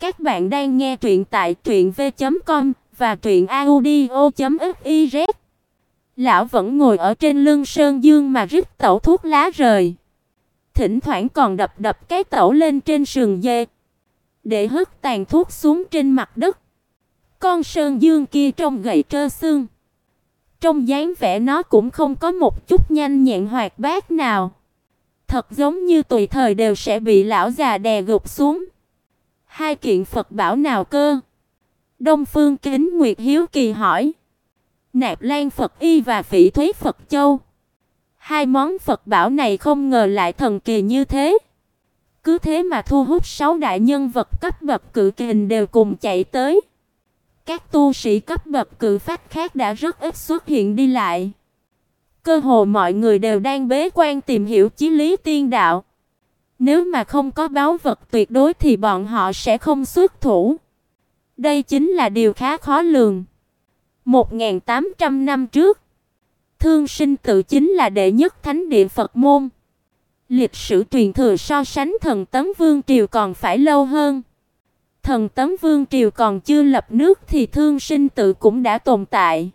Các bạn đang nghe truyện tại truyệnv.com và truyệnaudio.fiz. Lão vẫn ngồi ở trên lưng sơn dương mà rít tẩu thuốc lá rời. Thỉnh thoảng còn đập đập cái tẩu lên trên sườn dê để hất tàn thuốc xuống trên mặt đất. Con sơn dương kia trông gầy trơ xương. Trong dáng vẻ nó cũng không có một chút nhanh nhẹn hoạt bát nào. Thật giống như tùy thời đều sẽ bị lão già đè gục xuống. Hai kiện Phật bảo nào cơ? Đông Phương Kính Nguyệt hiếu kỳ hỏi. Nạp Lan Phật Y và Phỉ Thúy Phật Châu. Hai món Phật bảo này không ngờ lại thần kỳ như thế. Cứ thế mà thu hút sáu đại nhân vật cấp bậc cự kình đều cùng chạy tới. Các tu sĩ cấp bậc cự phách khác đã rất ít xuất hiện đi lại. Cơ hồ mọi người đều đang bế quan tìm hiểu chí lý tiên đạo. Nếu mà không có báu vật tuyệt đối thì bọn họ sẽ không xuất thủ. Đây chính là điều khá khó lường. 1800 năm trước, Thương Sinh tự chính là đệ nhất thánh địa Phật môn. Lịch sử truyền thừa so sánh thần tấn vương triều còn phải lâu hơn. Thần tấn vương triều còn chưa lập nước thì Thương Sinh tự cũng đã tồn tại.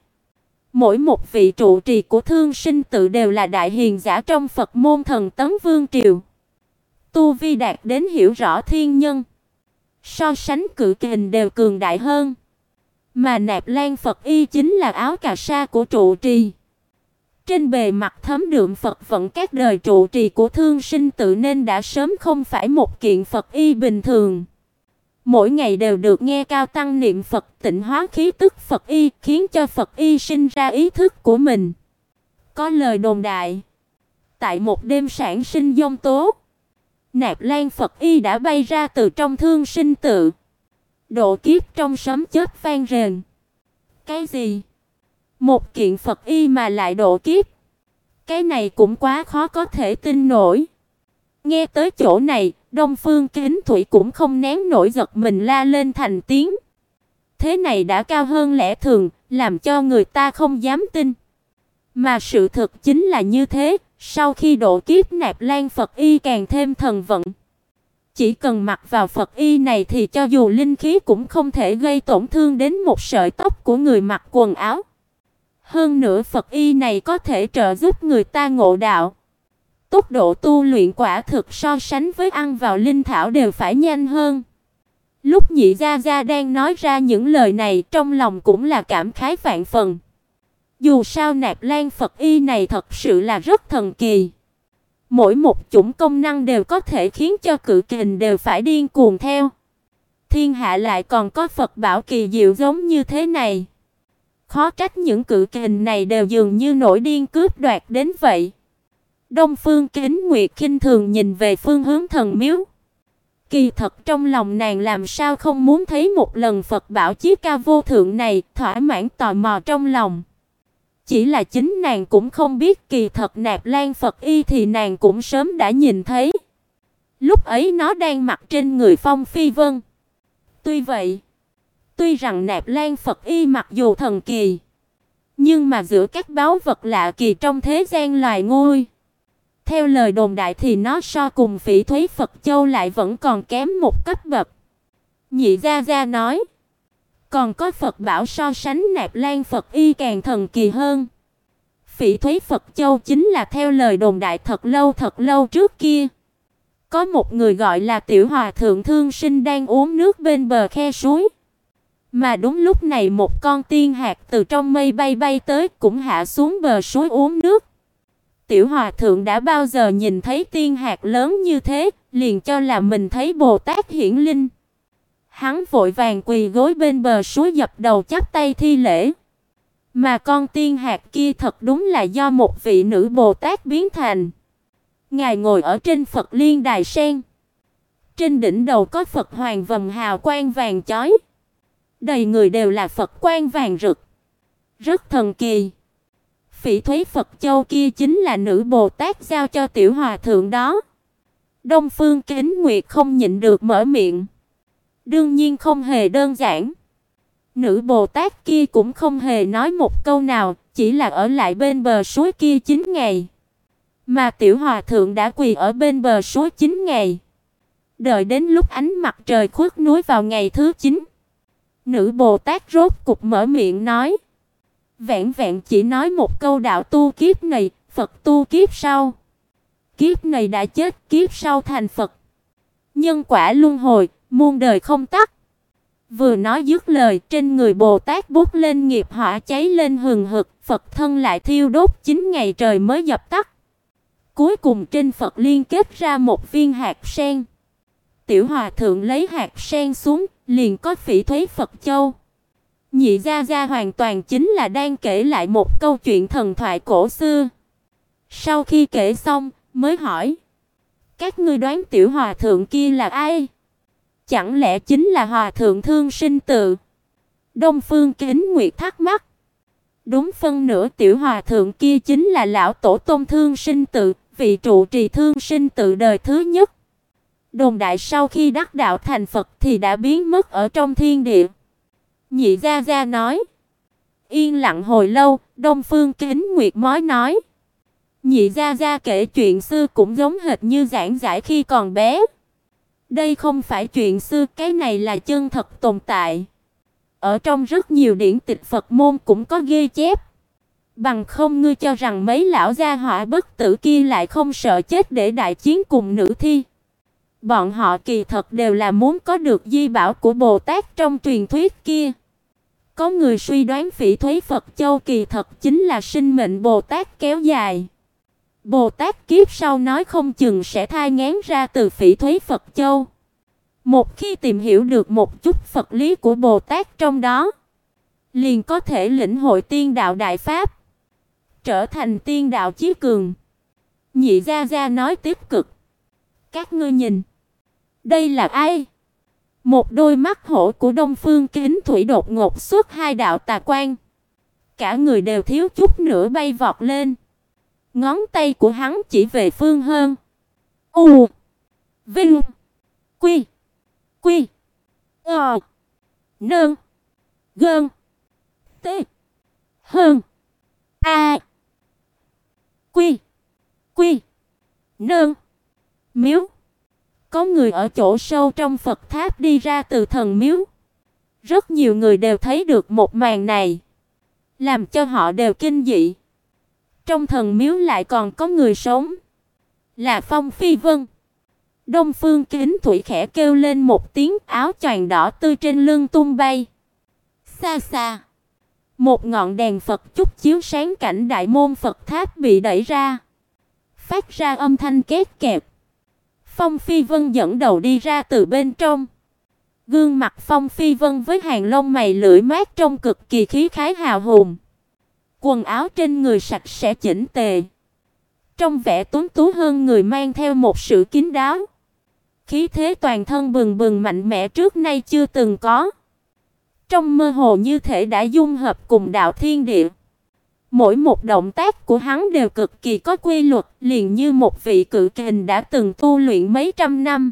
Mỗi một vị trụ trì của Thương Sinh tự đều là đại hiền giả trong Phật môn thần tấn vương triều. Tu vi đạt đến hiểu rõ thiên nhân. So sánh cự kình đều cường đại hơn. Mà Nạp Lan Phật y chính là áo cà sa của trụ trì. Trên bề mặt thấm đượm Phật vận các đời trụ trì của Thương Sinh tự nên đã sớm không phải một kiện Phật y bình thường. Mỗi ngày đều được nghe cao tăng niệm Phật tịnh hóa khí tức Phật y, khiến cho Phật y sinh ra ý thức của mình. Có lời đồn đại, tại một đêm sản sinh dông tố, Nạp Lan Phật y đã bay ra từ trong thương sinh tự. Độ kiếp trong sấm chết vang rền. Cái gì? Một kiện Phật y mà lại độ kiếp? Cái này cũng quá khó có thể tin nổi. Nghe tới chỗ này, Đông Phương Kính Thủy cũng không nén nổi giật mình la lên thành tiếng. Thế này đã cao hơn lẽ thường, làm cho người ta không dám tin. Mà sự thật chính là như thế, sau khi độ kiếp nạp lan Phật y càng thêm thần vận. Chỉ cần mặc vào Phật y này thì cho dù linh khí cũng không thể gây tổn thương đến một sợi tóc của người mặc quần áo. Hơn nữa Phật y này có thể trợ giúp người ta ngộ đạo. Tốc độ tu luyện quả thực so sánh với ăn vào linh thảo đều phải nhanh hơn. Lúc Nhị Gia Gia đang nói ra những lời này, trong lòng cũng là cảm khái vạn phần. Dù sao Nạp Lan Phật y này thật sự là rất thần kỳ. Mỗi một chủng công năng đều có thể khiến cho cự kình đều phải điên cuồng theo. Thiên hạ lại còn có Phật bảo kỳ diệu giống như thế này. Khó trách những cự kình này đều dường như nổi điên cướp đoạt đến vậy. Đông Phương Kính Nguyệt khinh thường nhìn về phương hướng thần miếu. Kỳ thật trong lòng nàng làm sao không muốn thấy một lần Phật bảo chí ca vô thượng này, thỏa mãn tò mò trong lòng. Chỉ là chính nàng cũng không biết kỳ thật Nạp Lan Phật y thì nàng cũng sớm đã nhìn thấy. Lúc ấy nó đang mặc trên người Phong Phi Vân. Tuy vậy, tuy rằng Nạp Lan Phật y mặc dù thần kỳ, nhưng mà giữa các báu vật lạ kỳ trong thế gian loài ngôi, theo lời đồn đại thì nó so cùng Phỉ Thúy Phật Châu lại vẫn còn kém một cấp bậc. Nhị gia gia nói, còn có Phật bảo so sánh Nạp Lan Phật y càng thần kỳ hơn. Phỉ Thúy Phật Châu chính là theo lời đồn đại thật lâu thật lâu trước kia. Có một người gọi là Tiểu Hòa thượng thương sinh đang uống nước bên bờ khe suối. Mà đúng lúc này một con tiên hạt từ trong mây bay bay tới cũng hạ xuống bờ suối uống nước. Tiểu Hòa thượng đã bao giờ nhìn thấy tiên hạt lớn như thế, liền cho là mình thấy Bồ Tát hiển linh. Hắn vội vàng quỳ gối bên bờ suối dập đầu chắp tay thi lễ. Mà con tiên hạt kia thật đúng là do một vị nữ Bồ Tát biến thành. Ngài ngồi ở trên Phật Liên Đài sen. Trên đỉnh đầu có Phật hoàng vầng hào quang vàng chói. Đầy người đều là Phật quang vàng rực. Rất thần kỳ. Phỉ Thúy Phật Châu kia chính là nữ Bồ Tát giao cho tiểu hòa thượng đó. Đông Phương Kính Nguyệt không nhịn được mở miệng. Đương nhiên không hề đơn giản. Nữ Bồ Tát kia cũng không hề nói một câu nào, chỉ là ở lại bên bờ suối kia 9 ngày. Mà tiểu hòa thượng đã quỳ ở bên bờ suối 9 ngày. Đợi đến lúc ánh mặt trời khuất núi vào ngày thứ 9, nữ Bồ Tát rốt cục mở miệng nói: Vẹn vẹn chỉ nói một câu đạo tu kiếp này, Phật tu kiếp sau. Kiếp này đã chết, kiếp sau thành Phật. Nhân quả luân hồi, muôn đời không tắt. Vừa nói dứt lời, trên người Bồ Tát bốc lên nghiệp hỏa cháy lên hừng hực, Phật thân lại thiêu đốt 9 ngày trời mới dập tắt. Cuối cùng trên Phật liên kết ra một viên hạt sen. Tiểu Hòa thượng lấy hạt sen xuống, liền có phỉ thúy Phật châu. Nhị gia gia hoàn toàn chính là đang kể lại một câu chuyện thần thoại cổ xưa. Sau khi kể xong, mới hỏi: "Các ngươi đoán tiểu hòa thượng kia là ai?" Chẳng lẽ chính là hòa thượng Thương Sinh Tự? Đông Phương Kính Nguyệt thắc mắc. Đúng phân nửa tiểu hòa thượng kia chính là lão tổ tông Thương Sinh Tự, vị trụ trì Thương Sinh Tự đời thứ nhất. Đồn đại sau khi đắc đạo thành Phật thì đã biến mất ở trong thiên địa. Nhị gia gia nói. Yên lặng hồi lâu, Đông Phương Kính Nguyệt mới nói. Nhị gia gia kể chuyện xưa cũng giống hệt như giảng giải khi còn bé. Đây không phải chuyện xưa, cái này là chân thật tồn tại. Ở trong rất nhiều điển tịch Phật môn cũng có ghi chép. Bằng không ngươi cho rằng mấy lão gia họa bất tử kia lại không sợ chết để đại chiến cùng nữ thi. Bọn họ kỳ thật đều là muốn có được di bảo của Bồ Tát trong truyền thuyết kia. Có người suy đoán Phỉ Thúy Phật Châu kỳ thật chính là sinh mệnh Bồ Tát kéo dài. Bồ Tát kiếp sau nói không chừng sẽ thai ngán ra từ Phỉ Thúy Phật Châu. Một khi tìm hiểu được một chút Phật lý của Bồ Tát trong đó, liền có thể lĩnh hội tiên đạo đại pháp, trở thành tiên đạo chí cường. Nhị gia gia nói tiếp cực. Các ngươi nhìn, đây là ai? Một đôi mắt hổ của Đông Phương Kính Thủy đột ngột xuất hai đạo tà quang. Cả người đều thiếu chút nữa bay vọt lên. Ngón tay của hắn chỉ về phương hơn. U Vinh Quy Quy Ờ Nương Gơn T Hơn A Quy Quy Nương Miếu có người ở chỗ sâu trong Phật tháp đi ra từ thần miếu. Rất nhiều người đều thấy được một màn này, làm cho họ đều kinh dị. Trong thần miếu lại còn có người sống, là Phong Phi Vân. Đông Phương Kính Thủy khẽ kêu lên một tiếng, áo choàng đỏ tươi trên lưng tung bay. Xa xa, một ngọn đèn Phật chút chiếu sáng cảnh đại môn Phật tháp bị đẩy ra, phát ra âm thanh két kẹt. Phong Phi Vân dẫn đầu đi ra từ bên trong. Gương mặt Phong Phi Vân với hàng lông mày lưỡi mát trông cực kỳ khí khái hào hùng. Quần áo trên người sạch sẽ chỉnh tề. Trong vẻ tuấn tú hơn người mang theo một sự kín đáo. Khí thế toàn thân bừng bừng mạnh mẽ trước nay chưa từng có. Trong mơ hồ như thể đã dung hợp cùng đạo thiên địa. Mỗi một động tác của hắn đều cực kỳ có quy luật, liền như một vị cự kình đã từng tu luyện mấy trăm năm.